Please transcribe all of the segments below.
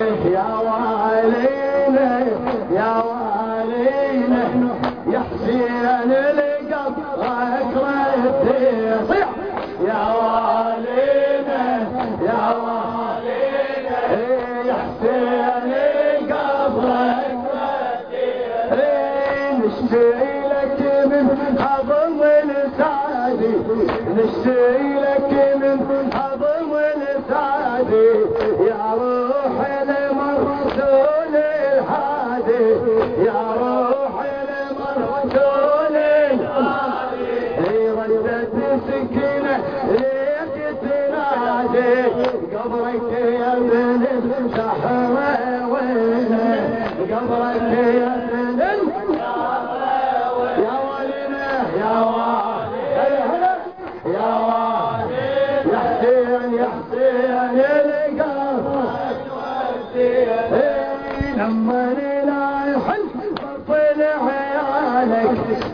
يا والينا يا والينا يا حسين لقبرك ردي صيح يا والينا يا والينا يا حسين لقبرك ردي نشتي لك من حضن لسعدي نشتي لك من حضن لسعدي يا روح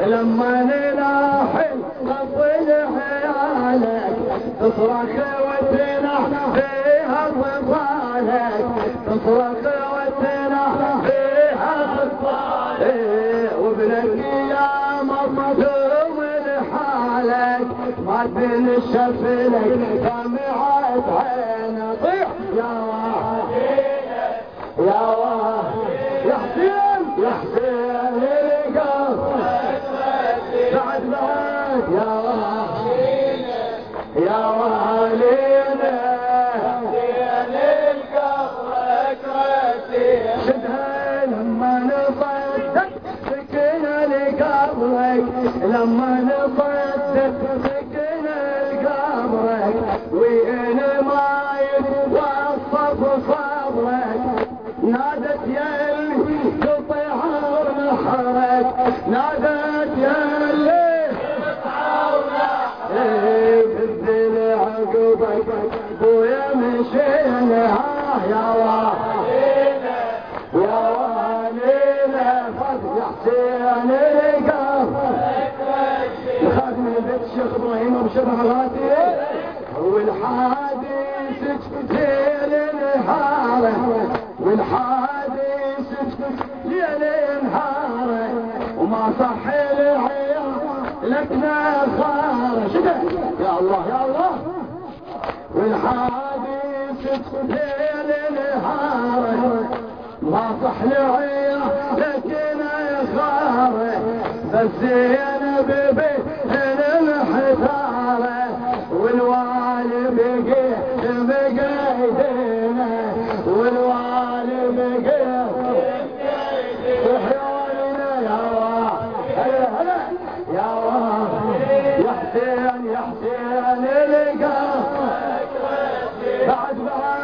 لما نلاحل بطل عيالك تصرخ وتنح فيها طفالك تصرخ وتنح فيها طفالك وابنك يا مظلوم لحالك ما تنشف لك لما نصدق سكنا لقبرك. لما نصدق سكنا لقبرك. وين ما يتوصف صبرك نادت يا اللي تطهر نحرك. نادت يا والحادث ليل نهاره والحادث ليل نهاره وما صح العيال لك نخاره شده يا الله يا الله والحادث ليل نهاره ما صح العيال لك نخاره بس زينب بين الحثاره والوالي بقي يدينا والوالي بقي صحيونا يا الله هلا هلا يا الله يا حسين يا حسين القلب بعد بعد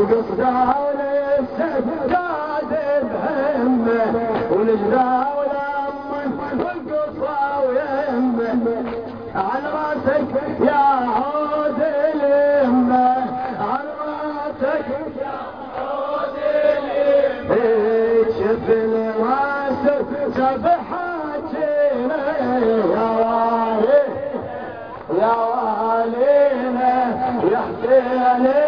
ولسد جاذب همه ونجده ولمك وقفه ويمه عن راسك يا عود اليمه عن راسك يا عود اليمه شف الراس سبحتنا يا والي يا والينا يا حسين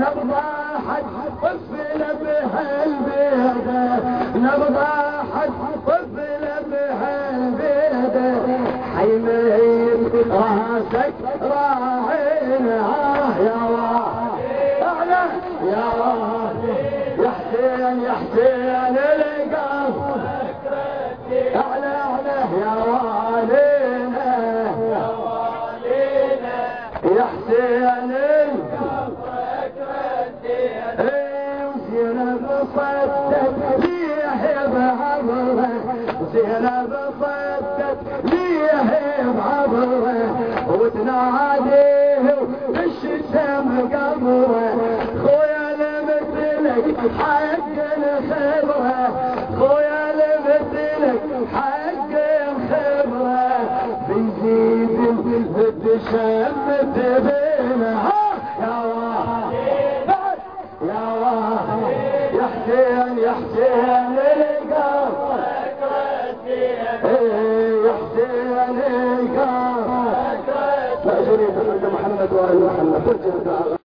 نبضى حد طفل بهالبيضة نبضى حد طفل بهالبيضة حيميت راسك آه يا الله يا يا حسين يا حسين. صدت ليه قبره خويا لمثلك حق الخبره خويا لمثلك حق الخبره بيزيد الدشم تبينها يا الله يا الله يا حسين يا حسين القلب يا حسين القلب لا شريك لك محمد وآل محمد